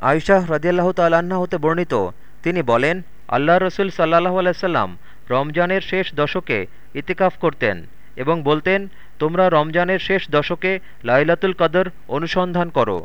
আয়শাহ রদিয়াল্লাহ তাল্লাহ্ন হতে বর্ণিত। তিনি বলেন আল্লাহ রসুল সাল্লাহ আলাইসাল্লাম রমজানের শেষ দশকে ইতিকাফ করতেন এবং বলতেন, তোমরা রমজানের শেষ দশকে লাইলাতুল কদর অনুসন্ধান করো।